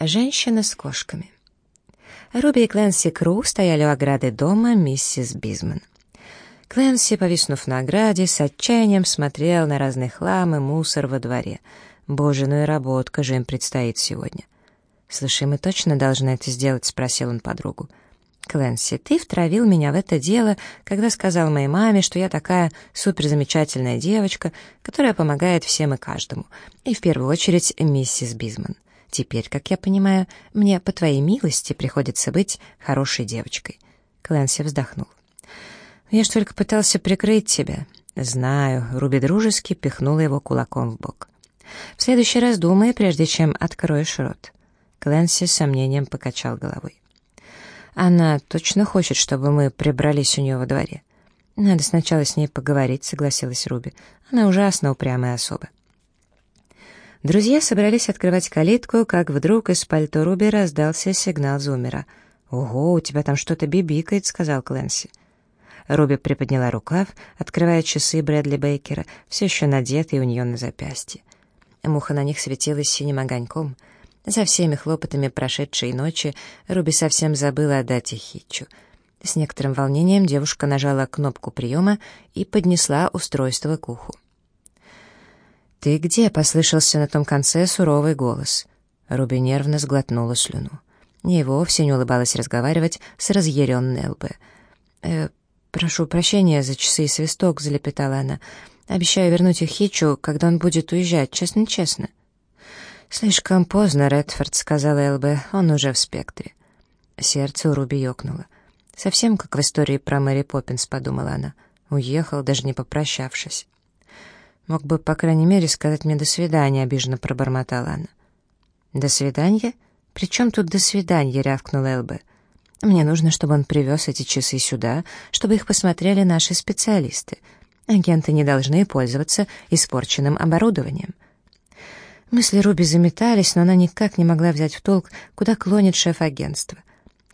Женщина с кошками. Руби и Кленси Кру стояли у ограды дома миссис Бизман. Кленси, повиснув на ограде, с отчаянием смотрел на разный хлам и мусор во дворе. Боже, ну и работка же им предстоит сегодня. «Слушай, мы точно должны это сделать?» — спросил он подругу. «Кленси, ты втравил меня в это дело, когда сказал моей маме, что я такая суперзамечательная девочка, которая помогает всем и каждому, и в первую очередь миссис Бизман. Теперь, как я понимаю, мне по твоей милости приходится быть хорошей девочкой». Кленси вздохнул. «Я ж только пытался прикрыть тебя». «Знаю», — Руби дружески пихнула его кулаком в бок. «В следующий раз думай, прежде чем откроешь рот». Кленси с сомнением покачал головой. «Она точно хочет, чтобы мы прибрались у нее во дворе?» «Надо сначала с ней поговорить», — согласилась Руби. «Она ужасно упрямая особа». Друзья собрались открывать калитку, как вдруг из пальто Руби раздался сигнал зумера. «Ого, у тебя там что-то бибикает», — сказал Кленси. Руби приподняла рукав, открывая часы Брэдли Бейкера, все еще надетые у нее на запястье. Муха на них светилась синим огоньком. За всеми хлопотами прошедшей ночи Руби совсем забыла отдать их Хитчу. С некоторым волнением девушка нажала кнопку приема и поднесла устройство к уху. «Ты где?» — послышался на том конце суровый голос. Руби нервно сглотнула слюну. И вовсе не улыбалась разговаривать с разъяренной ЛБ. «Э, «Прошу прощения за часы и свисток», — залепетала она. «Обещаю вернуть их Хитчу, когда он будет уезжать, честно-честно». «Слишком поздно, Редфорд», — сказала ЛБ, — «он уже в спектре». Сердце у Руби ёкнуло. «Совсем как в истории про Мэри Поппинс», — подумала она. Уехал, даже не попрощавшись. «Мог бы, по крайней мере, сказать мне «до свидания», — обиженно пробормотала она. «До свидания? При чем тут «до свидания»?» — рявкнула ЛБ. Мне нужно, чтобы он привез эти часы сюда, чтобы их посмотрели наши специалисты. Агенты не должны пользоваться испорченным оборудованием. Мысли Руби заметались, но она никак не могла взять в толк, куда клонит шеф агентства.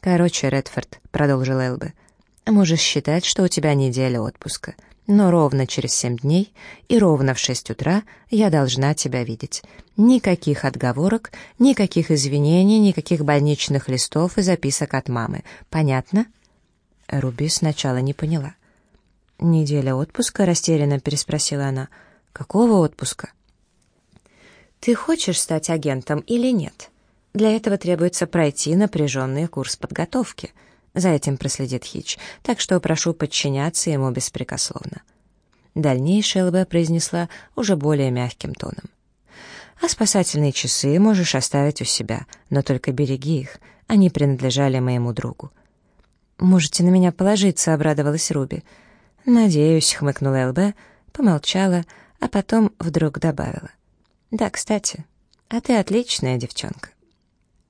«Короче, Редфорд», — продолжил Элбе, — «можешь считать, что у тебя неделя отпуска. Но ровно через семь дней и ровно в шесть утра я должна тебя видеть. Никаких отговорок, никаких извинений, никаких больничных листов и записок от мамы. Понятно?» Руби сначала не поняла. «Неделя отпуска?» — растерянно переспросила она. «Какого отпуска?» «Ты хочешь стать агентом или нет? Для этого требуется пройти напряженный курс подготовки». За этим проследит Хич, так что прошу подчиняться ему беспрекословно. Дальнейшее ЛБ произнесла уже более мягким тоном. «А спасательные часы можешь оставить у себя, но только береги их, они принадлежали моему другу». «Можете на меня положиться», — обрадовалась Руби. «Надеюсь», — хмыкнула ЛБ, помолчала, а потом вдруг добавила. «Да, кстати, а ты отличная девчонка».